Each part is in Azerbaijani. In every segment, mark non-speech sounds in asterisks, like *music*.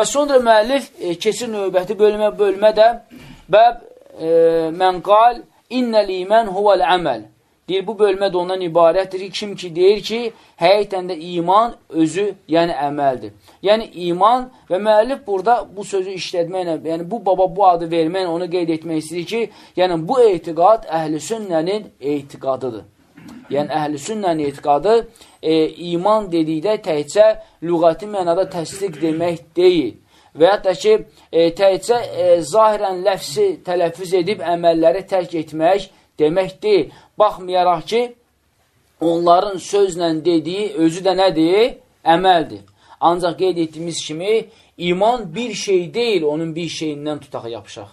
Və sonra müəllif e, keçir növbəti bölmə, bölmə də bəb e, mən qal innəl imən huvəl əməl. Deyir, bu bölmə də ondan ibarətdir ki, kim ki deyir ki, həqiqətən də iman özü, yəni əməldir. Yəni, iman və müəllif burada bu sözü işlətməklə, yəni bu baba bu adı verməklə onu qeyd etmək istəyir ki, yəni bu etiqad əhl-i sünnənin etiqadıdır. Yəni, əhl-i sünnənin etiqadı e, iman dedikdə təhcə lüğəti mənada təsdiq demək deyil. Və hətta ki, e, təhcə e, zahirən ləfsi tələffüz edib əməlləri tərk etmək demək deyil. Baxmayaraq ki, onların sözlə dediyi özü də nədir? Əməldir. Ancaq qeyd etdiyimiz kimi, iman bir şey deyil, onun bir şeyindən tutaq yapışaq.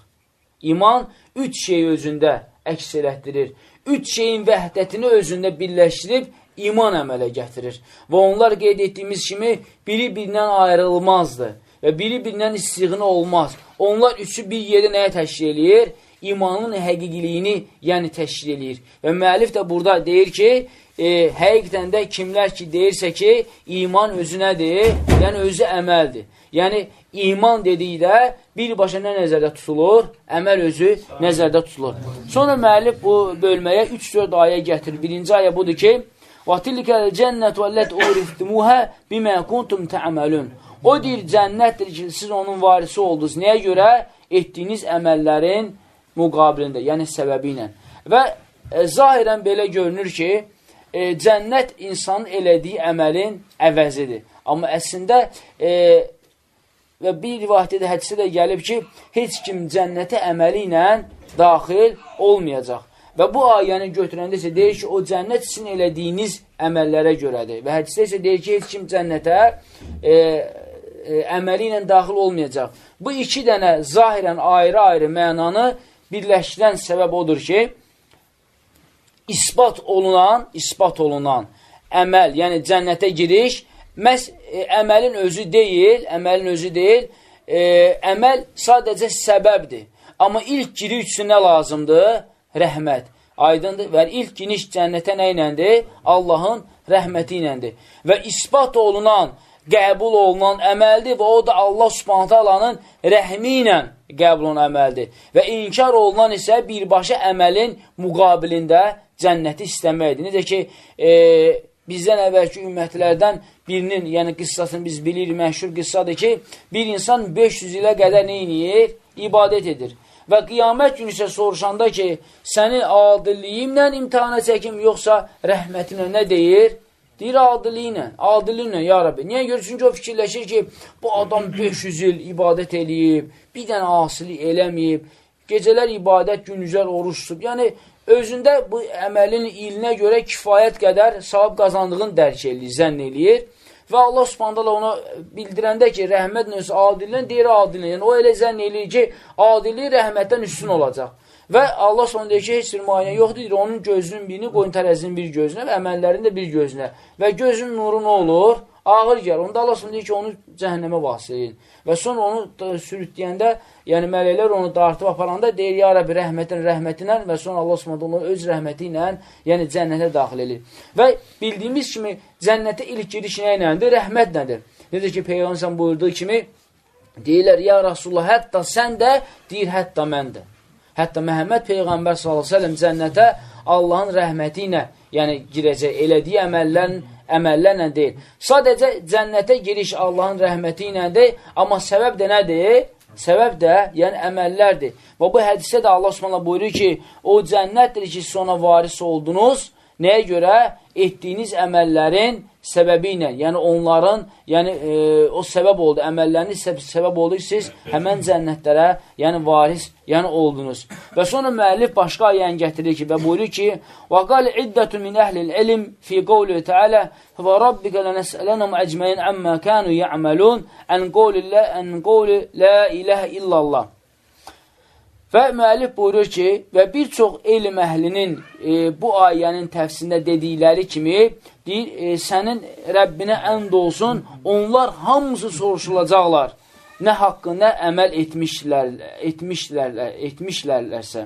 İman üç şey özündə əks elətdirir. Üç şeyin vəhdətini özündə birləşdirib, iman əmələ gətirir. Və onlar qeyd etdiyimiz kimi, biri birindən ayrılmazdır və biri birindən istiğini olmaz. Onlar üçü bir yerdə nəyə təşkil eləyir? imanın həqiqiliyini yəni təşkil edir. Və müəllif də burada deyir ki, e, həqiqətən də kimlər ki, deyirsə ki, iman özü nədir? Yəni, özü əməldir. Yəni, iman dedikdə birbaşa nə nəzərdə tutulur? Əməl özü nəzərdə tutulur. Sonra müəllif bu bölməyə 3-4 ayə gətirir. Birinci ayə budur ki, Və tilkəl cənnət və lət uristumuhə bimə kuntum təəməlün. O deyir, cənnətdir ki, siz onun varisi oldunuz. Nəyə görə? Etdiyiniz əməllərin müqabilində, yəni səbəbi ilə. Və e, zahirən belə görünür ki, e, cənnət insanın elədiyi əməlin əvəzidir. Amma əslində, e, və bir rivayətdə də hədisə də gəlib ki, heç kim cənnətə əməli ilə daxil olmayacaq. Və bu ayəni götürəndə isə deyir ki, o cənnət sizin elədiyiniz əməllərə görədir. Və hədisdə isə deyir ki, heç kim cənnətə e, e, əməli ilə daxil olmayacaq. Bu iki dənə zahirən ayrı-ayrı mənanı birləşdirən səbəb odur ki, ispat olunan, ispat olunan əməl, yəni cənnətə giriş, məhz e, əməlin özü deyil, əməlin özü deyil, e, əməl sadəcə səbəbdir. Amma ilk giriş üçün nə lazımdır? Rəhmət. Aydındır. Və ilk giriş cənnətə nə iləndir? Allahın rəhməti iləndir. Və ispat olunan, qəbul olunan əməldir və o da Allah subhanətə alanın rəhmi ilə qəbul olunan əməldir. Və inkar olunan isə birbaşa əməlin müqabilində cənnəti istəməkdir. Necə ki, e, bizdən əvvəlki ümmətlərdən birinin, yəni qıssasını biz bilirik, məşhur qıssadır ki, bir insan 500 ilə qədər nə inir? İbadət edir. Və qiyamət günü isə soruşanda ki, səni adilliyimlə imtihana çəkim, yoxsa rəhmətinə nə deyir? Deyir adiliylə, adiliylə, ya Rabbi. Niyə görə? Çünki o fikirləşir ki, bu adam *clears throat* 500 il ibadət eləyib, bir dənə asilik eləməyib, gecələr ibadət, gündüzlər oruç tutub. Yəni, özündə bu əməlin ilinə görə kifayət qədər savab qazandığını dərk eləyir, zənn eləyir. Və Allah subhandalə ona bildirəndə ki, rəhmət nösə adilən, deyir adilən. Yəni, o elə zənn eləyir ki, adili rəhmətdən üstün olacaq. Və Allah sonra deyir ki, heç bir müayinə yoxdur, deyir, onun gözünün birini qoyun tərəzinin bir gözünə və əməllərin də bir gözünə. Və gözün nuru nə olur? Ağır gəlir. Onda Allah deyir ki, onu cəhənnəmə vasitəyin. Və sonra onu sürütləyəndə, yəni mələklər onu dartıb aparanda deyir, ya Rabbi rəhmətin rəhmətinə və sonra Allah sonra onu öz rəhməti ilə, yəni cənnətə daxil edir. Və bildiyimiz kimi cənnətə ilk giriş nə iləndir? Rəhmət nədir? Necə ki, Peyğəmbər buyurduğu kimi deyirlər, ya Rasulullah, hətta sən də, deyir, hətta mən də. Hətta Məhəmməd Peyğəmbər s.ə.v cənnətə Allahın rəhməti ilə yəni girəcək, elədiyi əməllərin əməllərlə deyil. Sadəcə cənnətə giriş Allahın rəhməti ilə deyil, amma səbəb də nədir? Səbəb də, yəni əməllərdir. Və bu hədisdə də Allah Subhanahu buyurur ki, o cənnətdir ki, siz ona varis oldunuz. Nəyə görə? etdiyiniz əməllərin səbəbi ilə, yəni onların, yəni e, o səbəb oldu, əməlləriniz səbəb oldu ki, siz həmən cənnətlərə, yəni varis, yəni oldunuz. Və sonra müəllif başqa ayəni gətirir ki, və buyurur ki, وَقَالِ عِدَّةٌ مِنْ أَهْلِ الْعِلِمِ فِي قَوْلِهِ تَعَلَى فَرَبِّكَ لَنَسْأَلَنَمْ أَجْمَيِنْ عَمَّا كَانُوا يَعْمَلُونَ أَنْ قَوْلِ لَا إِلَهَ إِلَّا اللَّهِ Və müəllif buyurur ki, və bir çox elm əhlinin e, bu ayənin təfsirində dedikləri kimi, deyir, e, sənin Rəbbinə ənd olsun, onlar hamısı soruşulacaqlar. Nə haqqı, nə əməl etmişlər, etmişlər, etmişlərlərsə.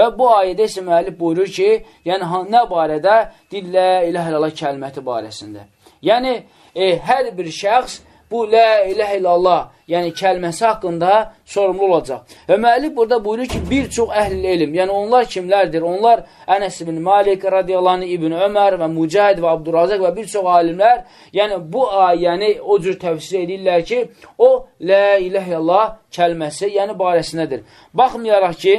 Və bu ayədə isə müəllif buyurur ki, yəni nə barədə? Deyir, lə ilə illallah kəlməti barəsində. Yəni, e, hər bir şəxs bu lə ilə illallah, yəni kəlməsi haqqında sorumlu olacaq. Və müəllif burada buyurur ki, bir çox əhl-i elm, yəni onlar kimlərdir? Onlar Ənəs ibn Malik radiyallahu ibn Ömər və Mücahid və Abdurazaq və bir çox alimlər, yəni bu ayəni o cür təfsir edirlər ki, o lə ilə illallah kəlməsi, yəni barəsindədir. Baxmayaraq ki,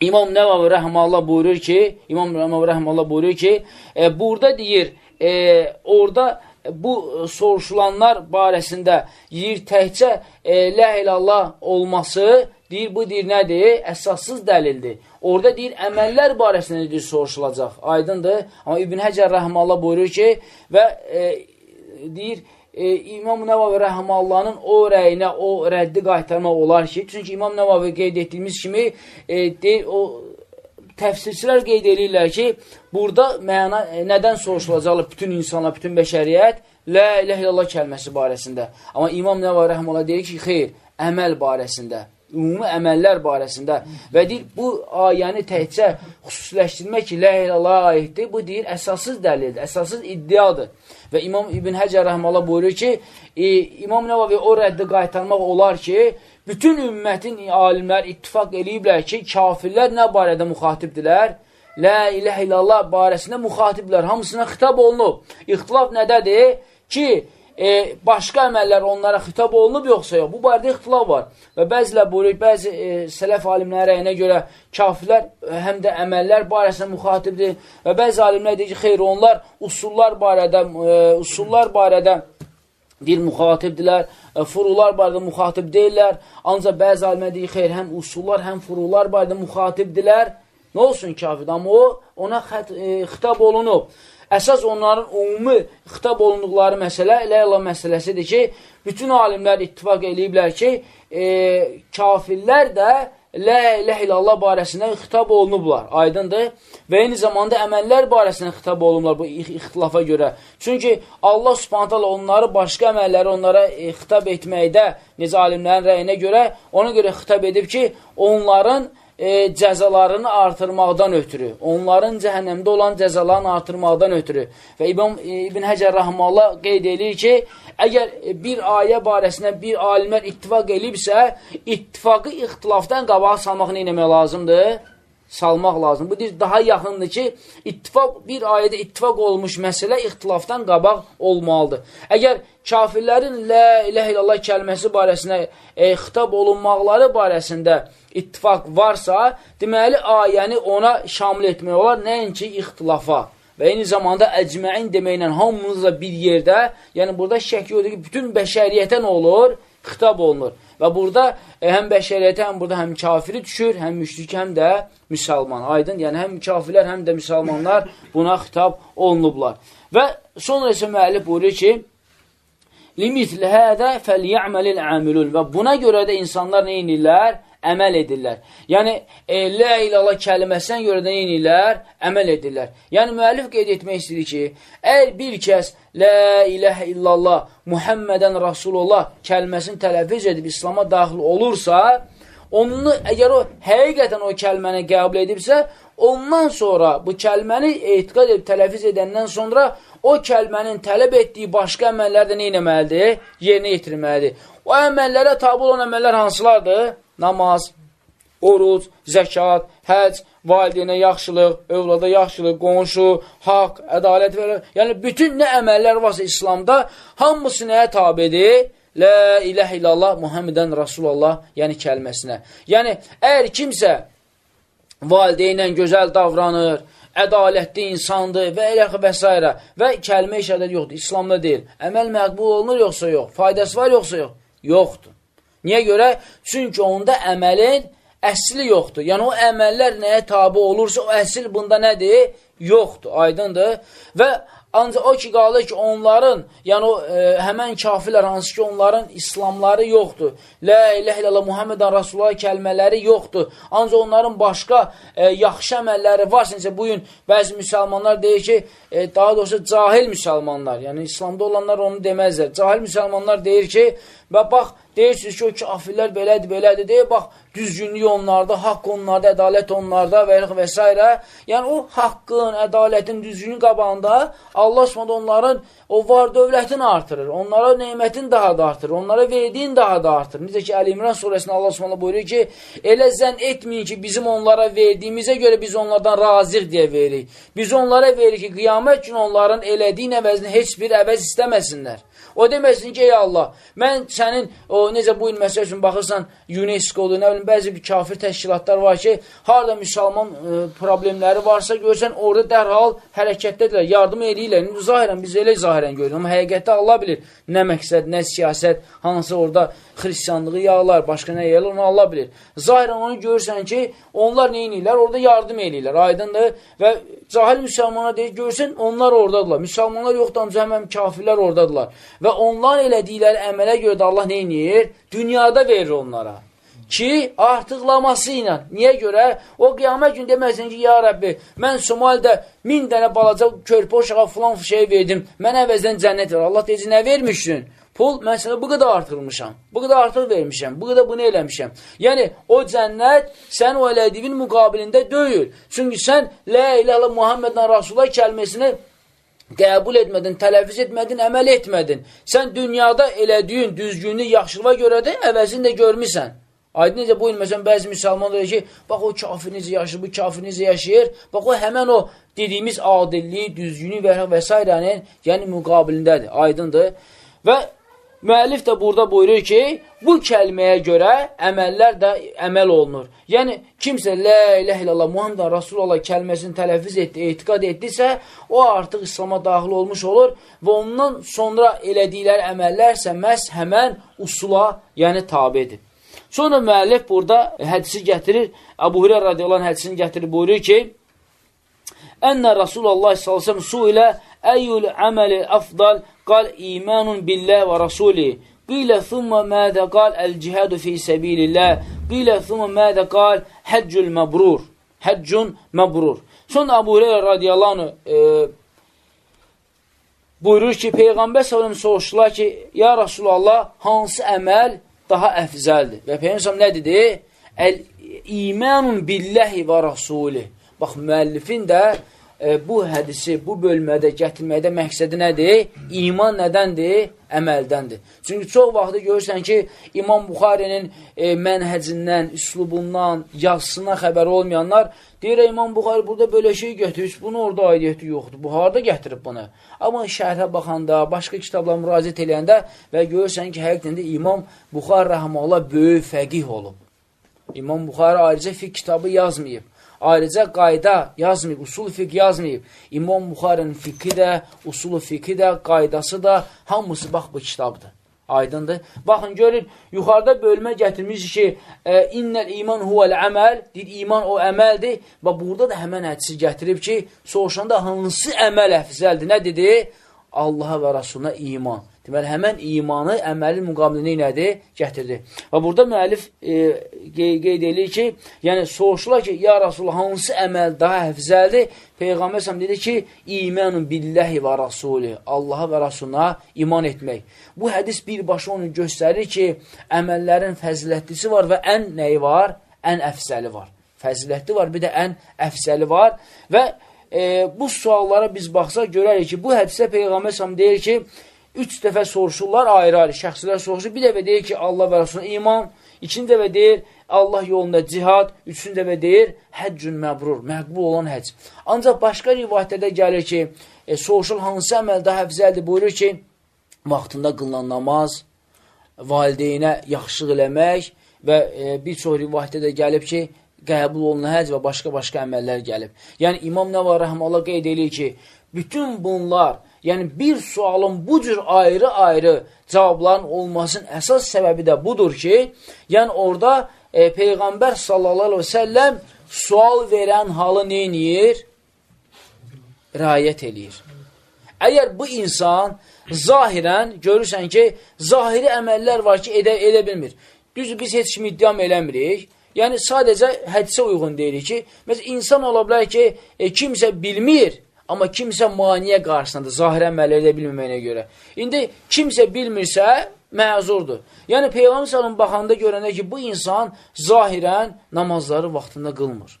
İmam Nəvavi rəhməllah buyurur ki, İmam Nəvavi rəhməllah buyurur ki, e, burada deyir, e, orada bu soruşulanlar barəsində deyir, təkcə e, lə ilallah olması, deyir, bu deyir, nədir? Əsassız dəlildir. Orada deyir, əməllər barəsində deyir, soruşulacaq. Aydındır. Amma İbn Həcər rəhməllah buyurur ki, və e, deyir, e, İmam Nəvavi Rəhəmallahın o rəyinə, o rəddi qaytarmaq olar ki, çünki İmam Nəvavi qeyd etdiyimiz kimi e, deyir, o təfsirçilər qeyd edirlər ki, burada məna e, nədən soruşulacaqlar bütün insanlar, bütün bəşəriyyət Lə ilə illallah kəlməsi barəsində. Amma İmam Nəvavi Rəhməllah deyir ki, xeyr, əməl barəsində ümumi əməllər barəsində və deyir, bu ayəni təhcə xüsusiləşdirmək ki, lə ilallah aiddir, bu deyir, əsassız dəlildir, əsassız iddiadır. Və İmam İbn Həcər rəhməllah buyurur ki, e, İmam Nəvavi o rəddi qaytarmaq olar ki, bütün ümmətin alimlər ittifak eləyiblər ki, kafirlər nə barədə müxatibdirlər? Lə iləh illallah barəsində müxatiblər, hamısına xitab olunub. İxtilaf nədədir? Ki, e, başqa əməllər onlara xitab olunub yoxsa yox? Bu barədə ixtilaf var. Və bəzilər buyurur, bəzi e, sələf alimlərə rəyinə görə kafirlər həm də əməllər barəsində müxatibdir və bəzi alimlər deyir ki, xeyr, onlar usullar barədə, e, usullar barədə deyir, müxatibdirlər, e, furular barədə müxatib deyirlər. Ancaq bəzi alimlər deyir, xeyr, həm usullar, həm furular barədə müxatibdirlər. Nə olsun kafirdə? Amma o, ona xət, e, xitab olunub. Əsas onların ümumi xitab olunduqları məsələ Allah məsələsidir ki, bütün alimlər ittifak eləyiblər ki, e, kafirlər də Lə ilə illallah barəsində xitab olunublar, aydındır. Və eyni zamanda əməllər barəsində xitab olunublar bu ixtilafa görə. Çünki Allah subhanətələ onları, başqa əməlləri onlara e, xitab etməkdə, necə alimlərin rəyinə görə, ona görə xitab edib ki, onların e, cəzalarını artırmaqdan ötürü, onların cəhənnəmdə olan cəzalarını artırmaqdan ötürü və İbn, e, İbn Həcər Rəhmallah qeyd edir ki, əgər bir ayə barəsində bir alimlər ittifak elibsə, ittifakı ixtilafdan qabağa salmaq nə eləmək lazımdır? Salmaq lazım. Bu deyir, daha yaxındır ki, ittifak, bir ayədə ittifak olmuş məsələ ixtilafdan qabaq olmalıdır. Əgər kafirlərin lə ilə illallah kəlməsi barəsində e, xitab olunmaqları barəsində ittifak varsa, deməli ayəni ona şamil etmək olar, nəinki ixtilafa. Və eyni zamanda əcməin deməklə hamımızla bir yerdə, yəni burada şək yoxdur ki, bütün bəşəriyyətə nə olur? Xitab olunur. Və burada e, həm bəşəriyyətə, həm burada həm kafiri düşür, həm müşrik, həm də müsəlman. Aydın, yəni həm kafirlər, həm də müsəlmanlar buna xitab olunublar. Və sonra isə müəllif buyurur ki, Limitl hədə fəlyə'məlil əmilun və buna görə də insanlar nə inirlər? Əməl edirlər. Yəni, e, lə ilallah kəlməsinə görə də neynirlər? Əməl edirlər. Yəni, müəllif qeyd etmək istəyir ki, əgər bir kəs lə iləhə illallah, Muhammədən Rasulullah kəlməsini tələfiz edib İslama daxil olursa, onu, əgər o həqiqətən o kəlməni qəbul edibsə, ondan sonra bu kəlməni etiqad edib tələfiz edəndən sonra o kəlmənin tələb etdiyi başqa əməllər də neynəməlidir? Yerinə yetirməlidir. O əməllərə tabi olan əməllər hansılardır? Namaz, oruc, zəkat, həc, valideynə yaxşılıq, övlada yaxşılıq, qonşu, haqq, ədalət və yəni bütün nə əməllər varsa İslamda hamısı nəyə tabidir? Lə iləh illallah Muhammedən Rasulallah, yəni kəlməsinə. Yəni, əgər kimsə valideynlə gözəl davranır, ədalətli insandır və elə və s. və kəlmə işadət yoxdur, İslamda deyil. Əməl məqbul olunur yoxsa yox? Faydası var yoxsa yox? Yoxdur. Niyə görə? Çünki onda əməlin əsli yoxdur. Yəni, o əməllər nəyə tabi olursa, o əsil bunda nədir? Yoxdur, aydındır. Və Ancaq o ki, qalır ki, onların, yəni o, e, həmən kafirlər, hansı ki, onların İslamları yoxdur. Lə ilə illallah Muhammedən Rasulullah kəlmələri yoxdur. Ancaq onların başqa e, yaxşı əməlləri var. Necə bugün bəzi müsəlmanlar deyir ki, e, daha doğrusu cahil müsəlmanlar, yəni İslamda olanlar onu deməzlər. Cahil müsəlmanlar deyir ki, və bax, deyirsiniz ki, o kafirlər belədir, belədir, deyir, bax, düzgünlük onlarda, haqq onlarda, ədalət onlarda və, və s. Yəni, o haqqın, ədalətin, düzgünlük qabağında Allah s.ə. onların o var dövlətini artırır, onlara neymətin daha da artırır, onlara verdiyin daha da artırır. Necə ki, Əl-İmran surəsində Allah s.ə. buyuruyor ki, elə zənn etməyin ki, bizim onlara verdiyimizə görə biz onlardan razıq deyə veririk. Biz onlara veririk ki, qiyamət gün onların elədiyin əvəzini heç bir əvəz istəməsinlər. O deməsin ki, ey Allah, mən sənin, o necə bu il məsəl üçün baxırsan, UNESCO-dur, nə bilim, bəzi bir kafir təşkilatlar var ki, harada müsəlman e, problemləri varsa, görsən, orada dərhal hərəkətdədirlər, yardım edirlər. Zahirən, biz elə zahirən görürük, amma həqiqətdə Allah bilir nə məqsəd, nə siyasət, hansı orada xristiyanlığı yağlar, başqa nə yağlar, onu Allah bilir. Zahirən onu görürsən ki, onlar nə edirlər? Orada yardım edirlər, aydındır. Və cahil müsəlmana deyir, görsən, onlar oradadırlar. Müsəlmanlar yoxdur, ancaq həmən kafirlər oradadırlar. Və onlar elədikləri əmələ görə də Allah edir? Dünyada verir onlara. Ki, artıqlaması ilə. Niyə görə? O qiyamət gün deməsin ki, ya Rəbbi, mən Somalidə min dənə balaca körpə uşağa filan şey verdim, mən əvəzdən cənnət ver. Allah deyəcək, nə vermişsin? Pul, mən sənə bu qədər artırmışam, bu qədər artıq vermişəm, bu qədər bunu eləmişəm. Yəni, o cənnət sən o elədiyin müqabilində deyil. Çünki sən Lə ilə Muhammedlə Rasulullah kəlməsini qəbul etmədin, tələfiz etmədin, əməl etmədin. Sən dünyada elədiyin düzgünlük, yaxşılığa görə də əvəzini də görmüsən. Aydın necə bu il, məsələn, bəzi müsəlman deyir ki, bax o kafir necə yaşayır, bu kafir necə yaşayır, bax o həmən o dediyimiz adillik, düzgünlük və, və s. yəni müqabilindədir, aydındır. Və Müəllif də burada buyurur ki, bu kəlməyə görə əməllər də əməl olunur. Yəni, kimsə Lə ilə illallah, Muhammed Rasulullah kəlməsini tələfiz etdi, etiqad etdisə, o artıq İslama daxil olmuş olur və ondan sonra elədikləri əməllərsə məhz həmən usula, yəni tabidir. Sonra müəllif burada hədisi gətirir, Əbu Hürə radiyallahu hədisini gətirir, buyurur ki, Ənə Rasulullah s.ə.v su ilə Əyyül əməli əfdal qal imanun billəh və rasulih. Qilə thumma mədə qal əl-cihadu fi səbilillah. Qilə thumma mədə qal həccül məbrur. Həccun məbrur. Sonra Əbu Hüreyra radiyallahu e, buyurur ki, Peyğəmbər s.ə.v soruşdular ki, ya Rasulallah, hansı əməl daha əfzəldir? Və Peyğəmbər nə dedi? Əl-imanun billəhi və rasulih. Bax, müəllifin də bu hədisi bu bölmədə gətirməkdə məqsədi nədir? İman nədəndir? Əməldəndir. Çünki çox vaxtı görürsən ki, İmam Buxarinin e, mənhəcindən, üslubundan, yazısına xəbər olmayanlar deyir, İmam Buxari burada belə şey götürür, bunu orada aidiyyəti yoxdur. Bu harada gətirib bunu? Amma şərhə baxanda, başqa kitablara müraciət eləyəndə və görürsən ki, həqiqətən də İmam Buxar rəhməllah böyük fəqih olub. İmam Buxari ayrıca fiqh kitabı yazmayıb. Ayrıca qayda yazmayıb, usul fiqh yazmayıb. İmam Buxarın fiqhi də, usul fiqhi də, qaydası da, hamısı bax bu kitabdır. Aydındır. Baxın, görün, yuxarıda bölmə gətirmiş ki, e, innəl iman huvəl əməl, deyir, iman o əməldir. Və burada da həmən hədisi gətirib ki, soğuşanda hansı əməl əfzəldir? Nə dedi? Allaha və Rasuluna iman. Deməli, həmən imanı əməlin müqabilində nədir? Gətirdi. Və burada müəllif e, qeyd edir ki, yəni soruşurlar ki, ya Rasulullah, hansı əməl daha həfzəldir? Peyğəmbər səhəm dedi ki, imanun billəhi və rasuli, Allaha və Rasuluna iman etmək. Bu hədis birbaşa onu göstərir ki, əməllərin fəzilətlisi var və ən nəyi var? Ən əfzəli var. Fəzilətli var, bir də ən əfzəli var və e, bu suallara biz baxsaq görərik ki, bu hədisə Peyğəmbər səhəm deyir ki, üç dəfə soruşurlar ayrı-ayrı, şəxslər soruşur. Bir dəfə deyir ki, Allah və Rasuluna iman, ikinci dəfə deyir Allah yolunda cihad, üçüncü dəfə deyir həccün məbrur, məqbul olan həcc. Ancaq başqa rivayətlərdə gəlir ki, e, soruşul hansı əməl daha əfzəldir, buyurur ki, vaxtında qılınan namaz, valideynə yaxşılıq eləmək və e, bir çox rivayətdə də gəlib ki, qəbul olunan həcc və başqa-başqa əməllər gəlib. Yəni, İmam Nəvar Rəhmələ qeyd edir ki, bütün bunlar Yəni, bir sualın bu cür ayrı-ayrı cavabların olmasının əsas səbəbi də budur ki, yəni orada e, Peyğəmbər sallallahu aleyhi və səlləm sual verən halı neyniyir? Rayət eləyir. Əgər bu insan zahirən, görürsən ki, zahiri əməllər var ki, edə, edə bilmir. Düzdür, biz heç kimi iddiam eləmirik. Yəni, sadəcə hədisə uyğun deyirik ki, məsələn, insan ola bilər ki, e, kimsə bilmir, Amma kimsə maniyə qarşısındadır, zahir əməlləri də bilməməyinə görə. İndi kimsə bilmirsə, məzurdur. Yəni, Peyğəmbər salın baxanda görəndə ki, bu insan zahirən namazları vaxtında qılmır.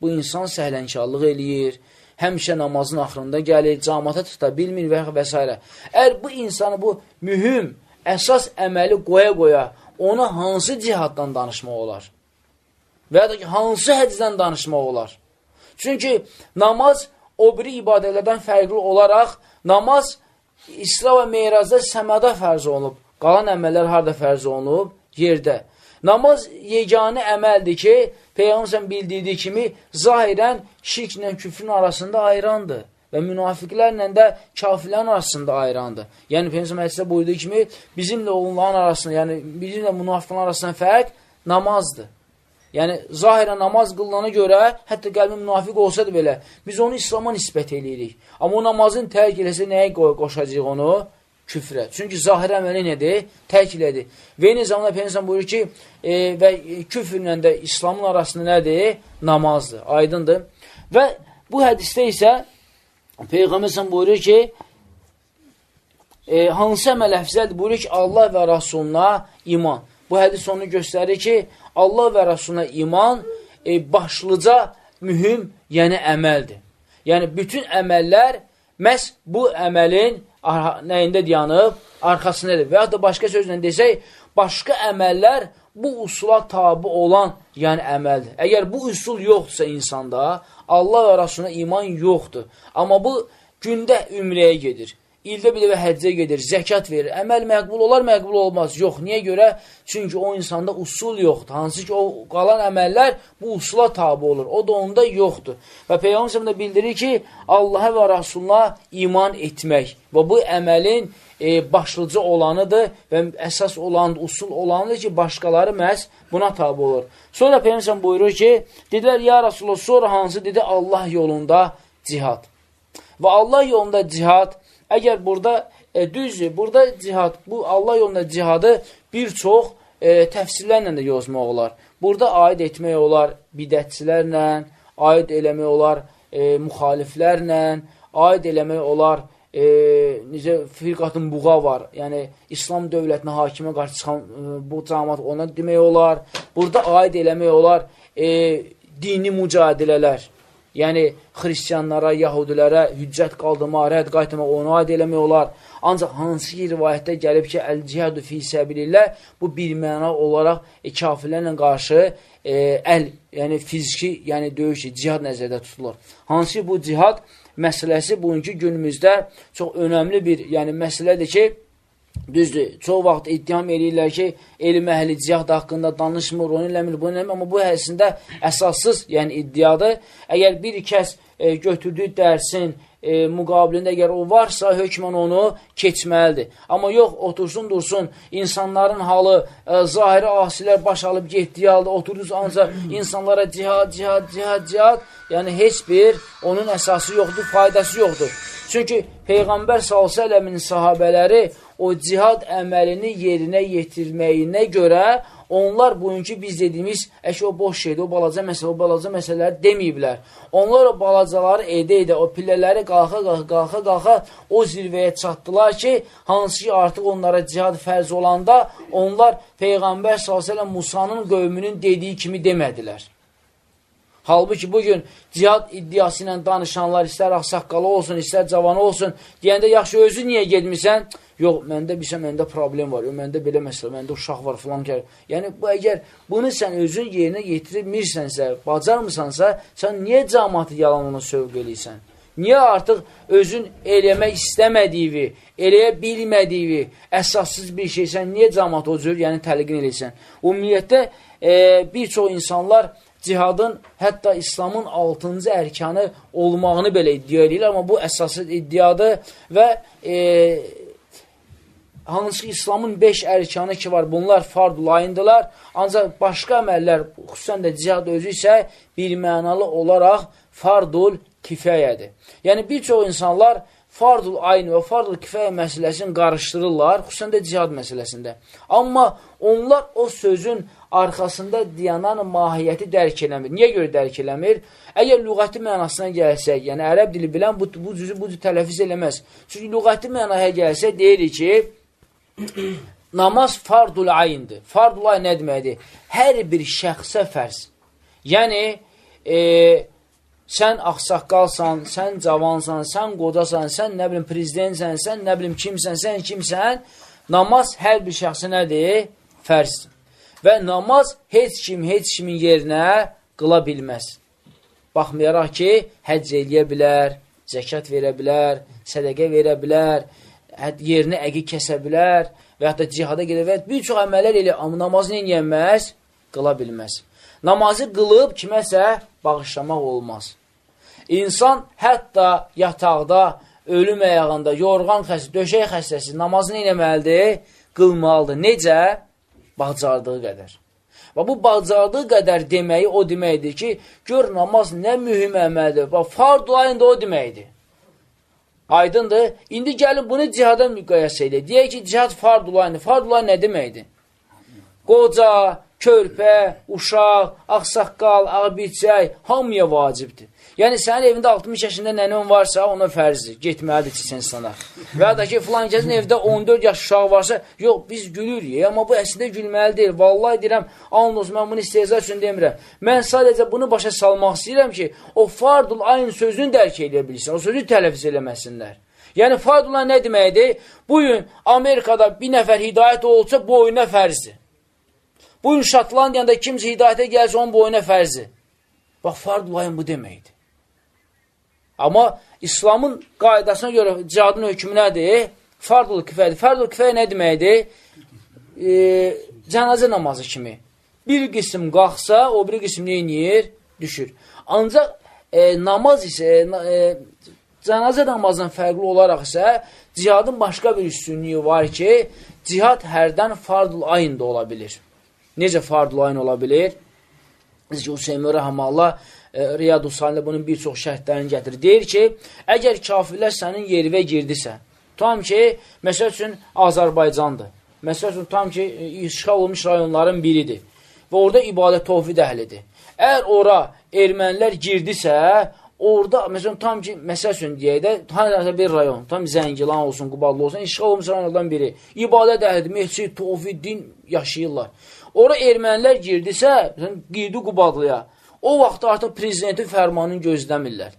Bu insan səhlənkarlıq eləyir, həmişə namazın axırında gəlir, camata tuta bilmir və, və s. Əgər bu insanı bu mühüm, əsas əməli qoya-qoya ona hansı cihaddan danışmaq olar? Və ya da ki, hansı hədizdən danışmaq olar? Çünki namaz o biri ibadələrdən fərqli olaraq namaz İsra və Meyrazda səmədə fərz olunub. Qalan əməllər harada fərz olunub? Yerdə. Namaz yeganə əməldir ki, Peyğəmbər bildirdiyi kimi zahirən şirklə küfrün arasında ayırandır və münafiqlərlə də kafirlərin arasında ayırandır. Yəni Peyğəmbər hədisdə buyurduğu kimi bizimlə onların arasında, yəni bizimlə münafiqlərin arasında fərq namazdır. Yəni, zahirə namaz qılına görə, hətta qəlbi münafiq olsa da belə, biz onu İslama nisbət eləyirik. Amma o namazın tərk eləsə nəyə qoşacaq onu? Küfrə. Çünki zahirə əməli nədir? Tərk elədir. Və eyni zamanda Peynəsən buyurur ki, e, və küfrlə də İslamın arasında nədir? Namazdır. Aydındır. Və bu hədisdə isə Peyğəmbər buyurur ki, e, hansı əməl əfzəldir? Buyurur ki, Allah və Rasuluna iman. Bu hədis onu göstərir ki, Allah və Rasuluna iman e, başlıca mühüm, yəni əməldir. Yəni, bütün əməllər məhz bu əməlin nəyində dayanıb, arxasındadır. Və ya da başqa sözlə desək, başqa əməllər bu usula tabi olan yəni əməldir. Əgər bu üsul yoxdursa insanda, Allah və Rasuluna iman yoxdur. Amma bu gündə ümrəyə gedir ildə bir dəfə həccə gedir, zəkat verir, əməl məqbul olar, məqbul olmaz. Yox, niyə görə? Çünki o insanda usul yoxdur. Hansı ki, o qalan əməllər bu usula tabi olur. O da onda yoxdur. Və Peyğəmbər də bildirir ki, Allaha və Rasuluna iman etmək və bu əməlin e, başlıca olanıdır və əsas olan, usul olanıdır ki, başqaları məhz buna tabi olur. Sonra Peyğəmbər buyurur ki, dedilər, ya Rasulullah, sonra hansı dedi Allah yolunda cihad. Və Allah yolunda cihad Əgər burada e, düzdür, burada cihad, bu Allah yolunda cihadı bir çox e, təfsirlərlə də yozmaq olar. Burada aid etmək olar bidətçilərlə, aid eləmək olar e, müxaliflərlə, aid eləmək olar e, necə firqatın buğa var, yəni İslam dövlətinə hakimə qarşı çıxan e, bu cəmat ona demək olar. Burada aid eləmək olar e, dini mücadilələr. Yəni, xristiyanlara, yahudilərə hüccət qaldırma, rədd qaytırmaq, onu aid eləmək olar. Ancaq hansı ki, rivayətdə gəlib ki, əl-cihadu fi səbilillə, bu bir məna olaraq e, kafirlərlə qarşı e, əl, yəni fiziki, yəni döyüş, cihad nəzərdə tutulur. Hansı bu cihad məsələsi bugünkü günümüzdə çox önəmli bir yəni, məsələdir ki, Düzdür, çox vaxt iddiam eləyirlər ki, elm əhli cihad haqqında danışmır, onu eləmir, bunu eləmir, amma bu həsində əsassız, yəni iddiadır. Əgər bir kəs e, götürdüyü dərsin e, müqabilində əgər o varsa, hökmən onu keçməlidir. Amma yox, otursun, dursun, insanların halı, e, zahiri asilər baş alıb getdiyi halda oturdunuz, ancaq insanlara cihad, cihad, cihad, cihad, yəni heç bir onun əsası yoxdur, faydası yoxdur. Çünki Peyğəmbər s.ə.v-in sahabələri o cihad əməlini yerinə yetirməyinə görə onlar bugünkü biz dediyimiz, əşi o boş şeydir, o balaca məsələ, o balaca məsələləri deməyiblər. Onlar o balacaları edə-edə, o pillələri qalxa-qalxa, qalxa-qalxa o zirvəyə çatdılar ki, hansı ki artıq onlara cihad fərz olanda onlar Peyğəmbər s.ə.v Musanın qövmünün dediyi kimi demədilər. Halbuki bugün cihad iddiası ilə danışanlar, istər ağsaqqalı olsun, istər cavanı olsun, deyəndə yaxşı, özü niyə gedmirsən? Yox, məndə bilsə, məndə problem var, yox, məndə belə məsələ, məndə uşaq var filan gəlir. Yəni, bu, əgər bunu sən özün yerinə yetirmirsənsə, bacarmırsansa, sən niyə cəmatı yalanına sövq eləyirsən? Niyə artıq özün eləmək istəmədiyi, eləyə bilmədiyi, əsassız bir şey, sən niyə cəmatı o cür, yəni təliqin eləyirsən? Ümumiyyətdə, e, bir çox insanlar cihadın hətta İslamın 6-cı ərkanı olmağını belə iddia edirlər, amma bu əsası iddiadır və e, hansı ki, İslamın 5 ərkanı ki var, bunlar fard layındılar, ancaq başqa əməllər, xüsusən də cihad özü isə bir mənalı olaraq fardul kifəyədir. Yəni, bir çox insanlar fardul aynı və fardul kifayə məsələsini qarışdırırlar, xüsusən də cihad məsələsində. Amma onlar o sözün arxasında diyanan mahiyyəti dərk eləmir. Niyə görə dərk eləmir? Əgər lüğəti mənasına gəlsək, yəni ərəb dili bilən bu, bu cüzü bu cür tələfiz eləməz. Çünki lüğəti mənaya gəlsək deyirik ki, *clears throat* namaz fardul ayindir. Fardul ayn nə deməkdir? Hər bir şəxsə fərz. Yəni, e, sən axsaqqalsan, sən cavansan, sən qocasan, sən nə bilim prezidentsən, sən nə bilim kimsən, sən kimsən, namaz hər bir şəxsə nədir? Fərzdir. Və namaz heç kim, heç kimin yerinə qıla bilməz. Baxmayaraq ki, həcc eləyə bilər, zəkat verə bilər, sədəqə verə bilər, yerinə əqi kəsə bilər, və yaxud da cihada gedir və bir çox əməllər elə, amma namazı neyənməz? Qıla bilməz. Namazı qılıb kiməsə bağışlamaq olmaz. İnsan hətta yataqda, ölüm əyağında, yorğan xəstəsi, döşək xəstəsi namazını eləməlidir? Qılmalıdır. Necə? Bacardığı qədər. Və bu bacardığı qədər deməyi o deməkdir ki, gör namaz nə mühüm əməldir. Və fardu ayında o deməkdir. Aydındır. İndi gəlin bunu cihada müqayisə edək. Deyək ki, cihad fardulayını. Fardulayın nə deməkdir? Qoca, körpə, uşaq, ağsaqqal, ağbirçək hamıya vacibdir. Yəni, sənin evində 60 yaşında nənən varsa, ona fərzdir, getməlidir Çiçenstana. Və ya da ki, filan kəsin evdə 14 yaş uşağı varsa, yox, biz gülürük, amma bu əslində gülməli deyil. Vallahi deyirəm, anlos, mən bunu istehza üçün demirəm. Mən sadəcə bunu başa salmaq istəyirəm ki, o fardul aynı sözünü dərk edə bilsin, o sözü tələfiz eləməsinlər. Yəni, fardula nə deməkdir? Bugün Amerikada bir nəfər hidayət olsa, boyuna fərzdir. Bugün Şatlandiyanda kimsə hidayətə gəlsə, onun boyuna fərzdir. Bax, fardulayın bu deməkdir. Amma İslamın qaydasına görə cihadın hökmü nədir? Fardul kifəydir. Fardul kifəyə nə deməkdir? E, cənazə namazı kimi. Bir qism qalxsa, o bir qism neyiniyir? Düşür. Ancaq e, namaz isə, e, cənazə namazından fərqli olaraq isə cihadın başqa bir üstünlüyü var ki, cihad hərdən fardul ayında ola bilir. Necə fardul ayn ola bilir? Necə ki, Hüseymi Rəhəmallah e, Riyadu Salih bunun bir çox şərtlərini gətirir. Deyir ki, əgər kafirlər sənin yerivə girdisə, tam ki, məsəl üçün Azərbaycandır. Məsəl üçün, tam ki, e, işğal olmuş rayonların biridir və orada ibadət tovfid əhlidir. Əgər ora ermənilər girdisə, orada, məsələn, tam ki, məsəl üçün deyək də, hansı bir rayon, tam Zəngilan olsun, Quballı olsun, işğal olmuş rayonlardan biri, ibadət əhlidir, mehçid, tovfid, din yaşayırlar. Ora ermənilər girdisə, girdi Qubadlıya, O vaxt artıq prezidentin fərmanını gözləmirlər.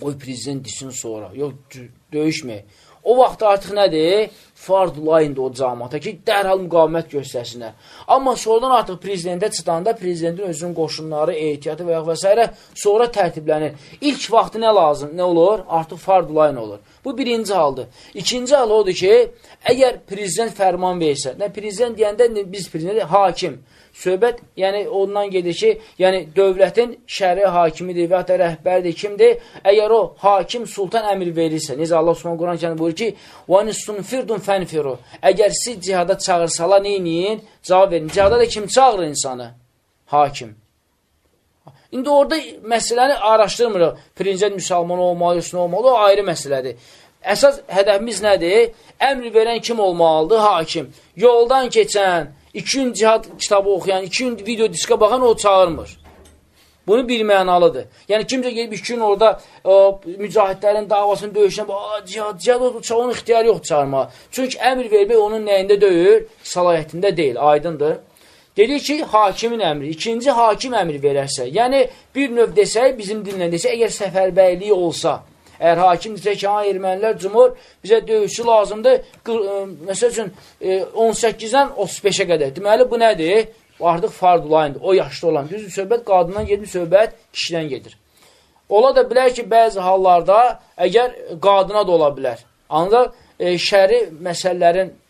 Qoy prezident desin sonra. Yox, döyüşməyək. O vaxt artıq nədir? Fardul ayında o camata ki, dərhal müqavimət göstərsinlər. Amma sonradan artıq prezidentə çıxanda prezidentin özünün qoşunları, ehtiyatı və, və s. sonra tərtiblənir. İlk vaxtı nə lazım? Nə olur? Artıq fardul ayın olur. Bu birinci haldır. İkinci hal odur ki, əgər prezident fərman versə, nə prezident deyəndə biz prezident, hakim, Söhbət, yəni ondan gedir ki, yəni dövlətin şəri hakimidir və ya rəhbəridir, kimdir? Əgər o hakim sultan əmr verirsə, necə Allah Subhanahu Quran kəndə buyurur ki, "Və nistunfirdun fənfiru." Əgər siz cihada çağırsalar, nə edin? Cavab verin. Cihada da kim çağırır insanı? Hakim. İndi orada məsələni araşdırmırıq. Princət müsəlman olmalı, üstün olmalı, o ayrı məsələdir. Əsas hədəfimiz nədir? Əmr verən kim olmalıdır? Hakim. Yoldan keçən, iki gün cihad kitabı oxuyan, iki gün video diska baxan o çağırmır. Bunu bilmənalıdır. Yəni, kimsə gelib iki gün orada ə, mücahidlərin davasını döyüşən, cihad, cihad olsa onun ixtiyarı yox çağırmağa. Çünki əmr vermək onun nəyində deyil, salahiyyətində deyil, aydındır. Dedi ki, hakimin əmri. İkinci, hakim əmri verərsə. Yəni, bir növ desək, bizim dinlə desək, əgər səfərbəyliyi olsa, Əgər hakim desə ki, ha, ermənilər cumhur, bizə döyüşçü lazımdır, e, məsəl üçün, 18-dən 35-ə qədər. Deməli, bu nədir? Artıq fardulayındır, o yaşlı olan. Düzdür, söhbət qadından gedir, söhbət kişidən gedir. Ola da bilər ki, bəzi hallarda, əgər qadına da ola bilər. Ancaq e, şəri məsələlərin e,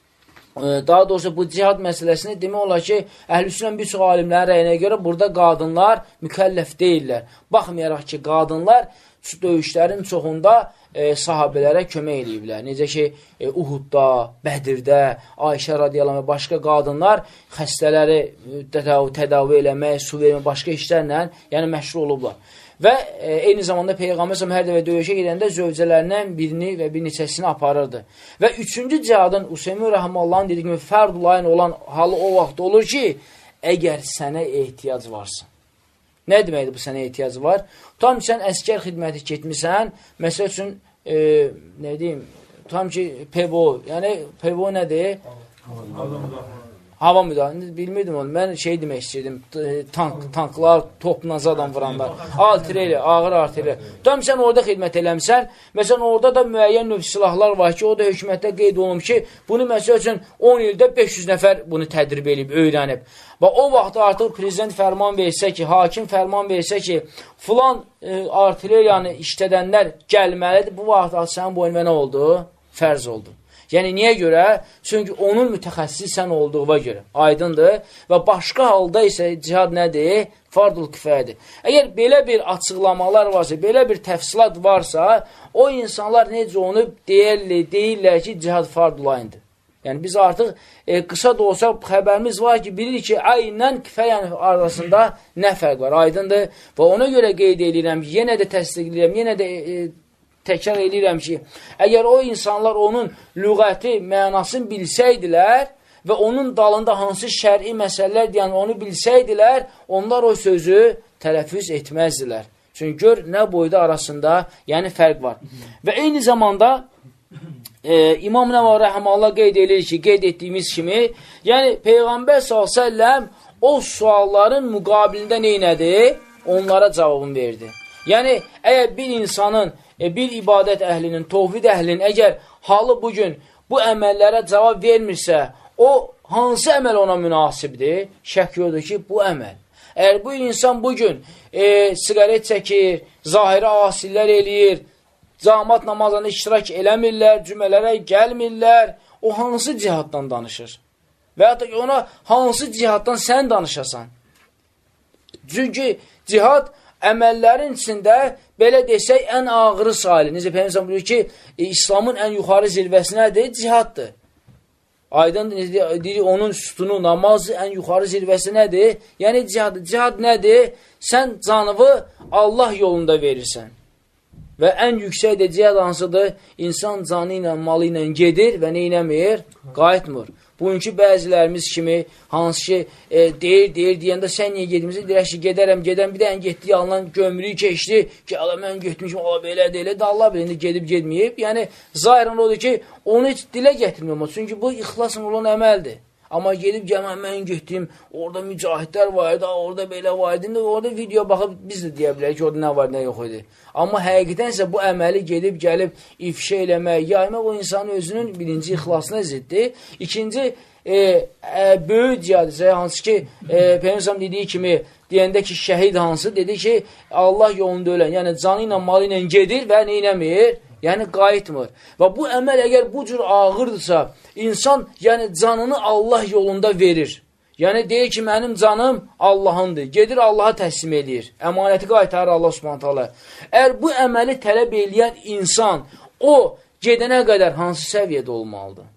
daha doğrusu bu cihad məsələsini demək olar ki, əhlüsünən bir çox alimlərin rəyinə görə burada qadınlar mükəlləf deyirlər. Baxmayaraq ki, qadınlar döyüşlərin çoxunda e, sahabələrə kömək ediblər. Necə ki, e, Uhudda, Bədirdə, Ayşə radiyalama və başqa qadınlar xəstələri e, tədavi, tədavi eləmək, su vermək, başqa işlərlə yəni məşğul olublar. Və e, eyni zamanda Peyğəmbər səhəm hər dəfə döyüşə gedəndə zövcələrindən birini və bir neçəsini aparırdı. Və üçüncü cihadın Useymi Rəhəmallahın dediyi kimi fərd olan halı o vaxt olur ki, əgər sənə ehtiyac varsa. Nə deməkdir bu sənə ehtiyac var? Tam sən əskər xidməti getmirsən, məsəl üçün, e, nə deyim, tam ki, PVO, yəni PVO nədir? Hava müdafiəsi. Bilmirdim onu. Mən şey demək istəyirdim. Tank, tanklar, topla adam vuranlar. Artilleriya, ağır artilleriya. Tam sən orada xidmət eləmsən. Məsələn, orada da müəyyən növ silahlar var ki, o da hökumətdə qeyd olunub ki, bunu məsəl üçün 10 ildə 500 nəfər bunu tədrib edib, öyrənib. Və o vaxt artıq prezident fərman versə ki, hakim fərman versə ki, filan e, artilleriyanı işlədənlər gəlməlidir, bu vaxt sənin boynuna nə oldu? Fərz oldu. Yəni, niyə görə? Çünki onun mütəxəssis sən olduğuna görə. Aydındır. Və başqa halda isə cihad nədir? Fardul kifayədir. Əgər belə bir açıqlamalar varsa, belə bir təfsilat varsa, o insanlar necə onu deyirlər, deyirlər ki, cihad fardul ayındır. Yəni, biz artıq e, qısa da olsa xəbərimiz var ki, bilirik ki, ayından kifayənin arasında nə fərq var, aydındır. Və ona görə qeyd edirəm yenə də təsdiqləyirəm, yenə də e, təkrar edirəm ki, əgər o insanlar onun lüğəti, mənasını bilsəydilər və onun dalında hansı şəri məsələlər deyən onu bilsəydilər, onlar o sözü tələffüz etməzdilər. Çünki gör, nə boyda arasında, yəni fərq var. Və eyni zamanda e, İmam Nəva Rəhəmallah qeyd edir ki, qeyd etdiyimiz kimi, yəni Peyğəmbər s.ə.v o sualların müqabilində neynədir? Onlara cavabını verdi. Yəni, əgər bir insanın e, bir ibadət əhlinin, tovhid əhlinin əgər halı bugün bu əməllərə cavab vermirsə, o hansı əməl ona münasibdir? Şək yoxdur ki, bu əməl. Əgər bu insan bugün e, sigaret çəkir, zahiri asilər eləyir, camat namazında iştirak eləmirlər, cümələrə gəlmirlər, o hansı cihaddan danışır? Və ya da ki, ona hansı cihaddan sən danışasan? Çünki cihad əməllərin içində belə desək ən ağırı sayılır. Necə Peyğəmbər buyurur ki, e, İslamın ən yuxarı zirvəsi nədir? Cihaddır. Aydın deyir, onun sütunu, namazı ən yuxarı zirvəsi nədir? Yəni cihad, cihad nədir? Sən canını Allah yolunda verirsən. Və ən yüksək də cihad hansıdır? İnsan canı ilə, malı ilə gedir və neynəmir? Qayıtmır. Bugünkü bəzilərimiz kimi, hansı ki, e, deyir, deyir, deyəndə sən niyə gedmirsən? Deyir ki, gedərəm, gedəm, bir dənə getdi, alınan gömrüyü keçdi, ki, ala mən getmişim, ala belə, elə də Allah bilir, gedib gedməyib. Yəni, zahirən odur ki, onu heç dilə gətirməyəm, çünki bu ixlasın olan əməldir. Amma gedib gəlmə, mən getdim, orada mücahidlər var idi, orada belə var idi. Orada video baxıb biz də deyə bilərik ki, orada nə var, nə yox idi. Amma həqiqətən isə bu əməli gedib, gəlib ifşə eləmək, yaymaq o insanın özünün birinci ixlasına ziddir. İkinci, e, e, böyük cihadısə, hansı ki, e, Peyyəmsəm dediyi kimi, deyəndə ki, şəhid hansı, dedi ki, Allah yolunda ölən, yəni canı ilə, malı ilə gedir və neynəmir? Yəni, qayıtmır. Və bu əməl əgər bu cür ağırdırsa, insan yəni canını Allah yolunda verir. Yəni, deyir ki, mənim canım Allahındır. Gedir, Allaha təslim edir. Əmanəti qaytarır Allah subhanətələ. Əgər bu əməli tələb eləyən insan, o gedənə qədər hansı səviyyədə olmalıdır?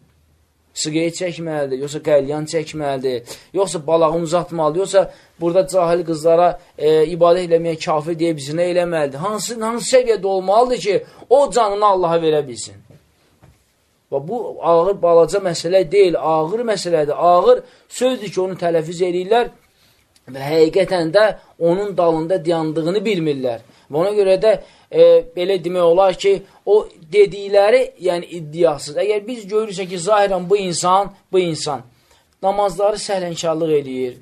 Siqaret çəkməlidir, yoxsa qəlyan çəkməlidir, yoxsa balağını uzatmalıdır, yoxsa burada cahil qızlara e, ibadət eləməyə kafir deyib zinə eləməlidir. Hansı, hansı səviyyədə olmalıdır ki, o canını Allaha verə bilsin? Və bu ağır balaca məsələ deyil, ağır məsələdir. Ağır sözdür ki, onu tələfiz edirlər və həqiqətən də onun dalında dayandığını bilmirlər. Və ona görə də e, belə demək olar ki, o dedikləri, yəni iddiasız. Əgər biz görürsə ki, zahirən bu insan, bu insan namazları səhlənkarlıq eləyir,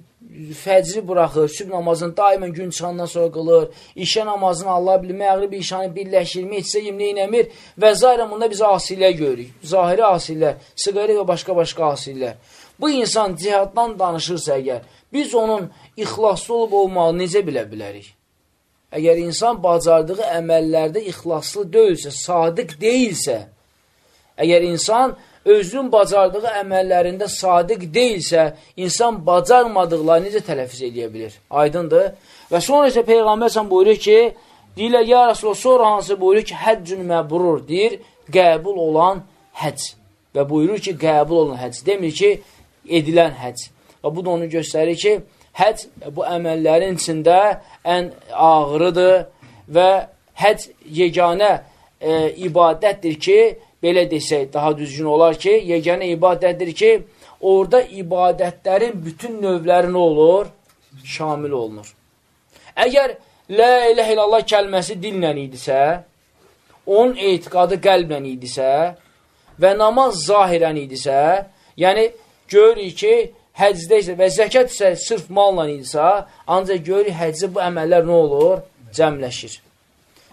fəcri buraxır, süb namazını daimən gün çıxandan sonra qılır, işə namazını Allah bilir, məğrib işanı birləşirmir, etsə yimlə inəmir və zahirən bunda biz asilər görürük. Zahiri asilər, siqari və başqa-başqa asilər. Bu insan cihaddan danışırsa əgər, biz onun ixlaslı olub olmağı necə bilə bilərik? Əgər insan bacardığı əməllərdə ixlaslı deyilsə, sadiq deyilsə, əgər insan özünün bacardığı əməllərində sadiq deyilsə, insan bacarmadıqları necə tələfiz edə bilir? Aydındır. Və sonra isə Peyğəmbər sən buyurur ki, deyirlər, ya Rasulullah, sonra hansı buyurur ki, həccün məbrur, deyir, qəbul olan həcc. Və buyurur ki, qəbul olan həcc. Demir ki, edilən həcc. Və bu da onu göstərir ki, həc bu əməllərin içində ən ağırıdır və həc yeganə e, ibadətdir ki, belə desək, daha düzgün olar ki, yeganə ibadətdir ki, orada ibadətlərin bütün növləri nə olur? Şamil olunur. Əgər Lə ilə illallah kəlməsi dillə idisə, onun etiqadı qəlblə idisə və namaz zahirən idisə, yəni görürük ki, həcdə isə və zəkat isə sırf malla idisə, ancaq görürük həcdə bu əməllər nə olur? Cəmləşir.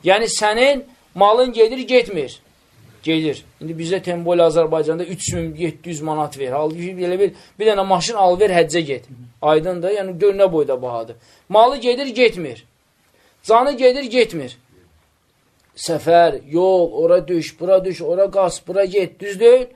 Yəni, sənin malın gedir, getmir. Gedir. İndi bizdə Tembol Azərbaycanda 3700 manat ver. Halbuki belə bir, bir dənə maşın al ver, həccə get. Aydındır, yəni gör nə boyda bahadır. Malı gedir, getmir. Canı gedir, getmir. Səfər, yol, ora düş, bura düş, ora qas, bura get, düz deyil.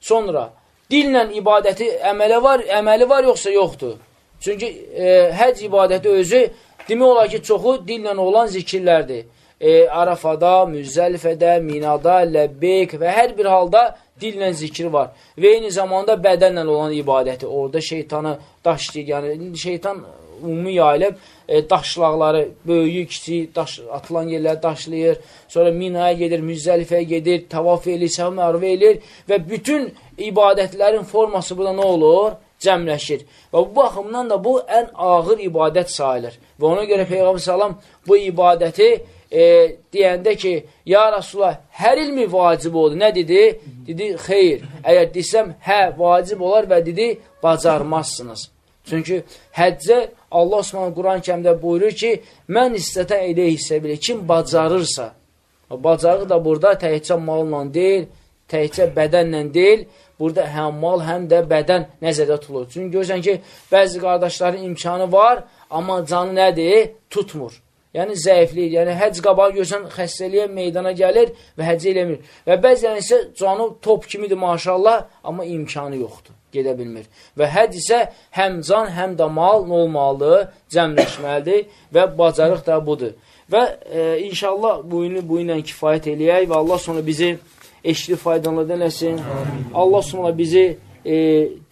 Sonra dillə ibadəti əməli var, əməli var yoxsa yoxdur. Çünki e, həc ibadəti özü demək olar ki, çoxu dillə olan zikirlərdir. E, Arafada, Müzzəlifədə, Minada, Ləbbeyk və hər bir halda dillə zikri var. Və eyni zamanda bədənlə olan ibadəti. Orada şeytanı daşlayır. Yəni, şeytan ümumi yayılıb e, daşlaqları, böyüyü, kiçiyi daş, atılan yerləri daşlayır. Sonra Minaya gedir, Müzzəlifəyə gedir, tavaf edir, səhv mərvə edir və bütün ibadətlərin forması burada nə olur? Cəmləşir. Və bu baxımdan da bu ən ağır ibadət sayılır. Və ona görə Peyğəmbər salam bu ibadəti e, deyəndə ki, ya Rasulullah, hər ilmi vacib oldu? Nə dedi? Dedi, xeyr. Əgər desəm, hə, vacib olar və dedi, bacarmazsınız. Çünki həccə Allah Osman Quran kəmdə buyurur ki, mən istətə elə hissə bilir. Kim bacarırsa, bacarıq da burada təhicə malla deyil, təhicə bədənlə deyil, burada həm mal, həm də bədən nəzərdə tutulur. Çünki görürsən ki, bəzi qardaşların imkanı var, amma canı nədir? Tutmur. Yəni, zəifliyir. Yəni, həcc qabağı görsən, xəstəliyə meydana gəlir və həcc eləmir. Və bəzən isə canı top kimidir, maşallah, amma imkanı yoxdur gedə bilmir. Və həc isə həm can, həm də mal nə olmalıdır? Cəmləşməlidir və bacarıq da budur. Və e, inşallah bu günü bu ilə kifayət eləyək və Allah sonra bizi eşli faydalı eləsin. Allah sonra bizi e,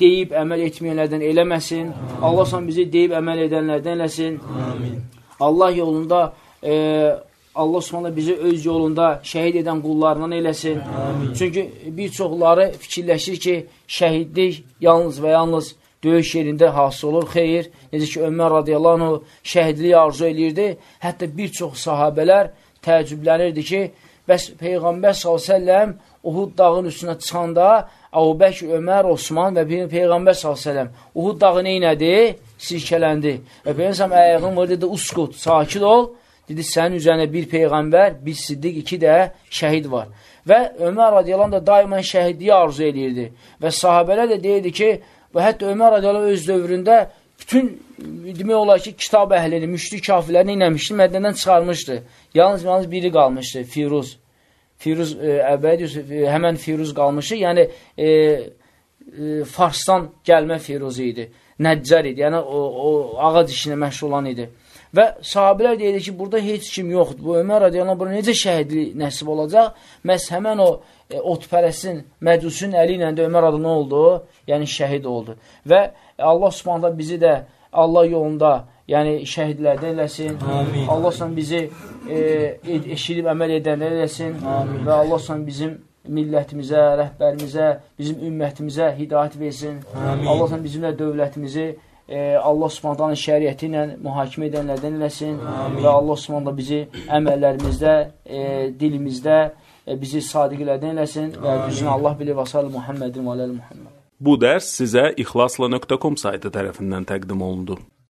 deyib əməl etməyənlərdən eləməsin. Allah sonra bizi deyib əməl edənlərdən eləsin. Amin. Allah yolunda e, Allah Subhanahu bizi öz yolunda şəhid edən qullarından eləsin. Amin. Çünki bir çoxları fikirləşir ki, şəhidlik yalnız və yalnız döyüş yerində hasil olur. Xeyr, necə ki, Ömər radiyallahu anh şəhidliyi arzu eləyirdi. Hətta bir çox sahabələr təəccüblənirdi ki, bəs Peyğəmbər s.ə.v Uhud dağın üstünə çıxanda Əbu Bəkir, Ömər, Osman və Peyğəmbər s.ə.v Uhud dağı neynədi? Sirkələndi. Və Peyğəmbər ayağın var, dedi, uskut, sakit ol. Dedi, sənin üzərində bir peyğəmbər, bir siddiq, iki də şəhid var. Və Ömər radiyalan da daimən şəhidliyi arzu edirdi. Və sahabələr də deyirdi ki, və hətta Ömər radiyalan öz dövründə bütün, demək olar ki, kitab əhlini, müşrik kafirlərini inəmişdi, mədəndən çıxarmışdı. Yalnız, yalnız biri qalmışdı, Firuz. Firuz, e, əvvəl e, həmən Firuz qalmışdı, yəni e, e, Farsdan gəlmə Firuzu idi. Nəccar idi, yəni o, o ağac işinə məşğul olan idi. Və sahabilər deyir ki, burada heç kim yoxdur. Bu Ömər radiyallahu bura necə şəhidlik nəsib olacaq? Məhz həmən o e, otpərəsin, məcusun əli ilə də Ömər radiyallahu nə oldu? Yəni şəhid oldu. Və Allah subhanələ bizi də Allah yolunda yəni şəhidlərdən eləsin. Amin. Allah sən bizi e, eşidib əməl edənlər eləsin. Amin. Və Allah sən bizim millətimizə, rəhbərimizə, bizim ümmətimizə hidayət versin. Amin. Allah sən bizimlə dövlətimizi e, Allah Subhanahu şəriəti ilə mühakimə edənlərdən eləsin Amin. və Allah Subhanahu bizi əməllərimizdə, e, dilimizdə e, bizi sadiqlərdən eləsin və düzün Allah bilir və sallallahu Muhammedin və aləl Muhammed. Bu dərs sizə ixlasla.com saytı tərəfindən təqdim olundu.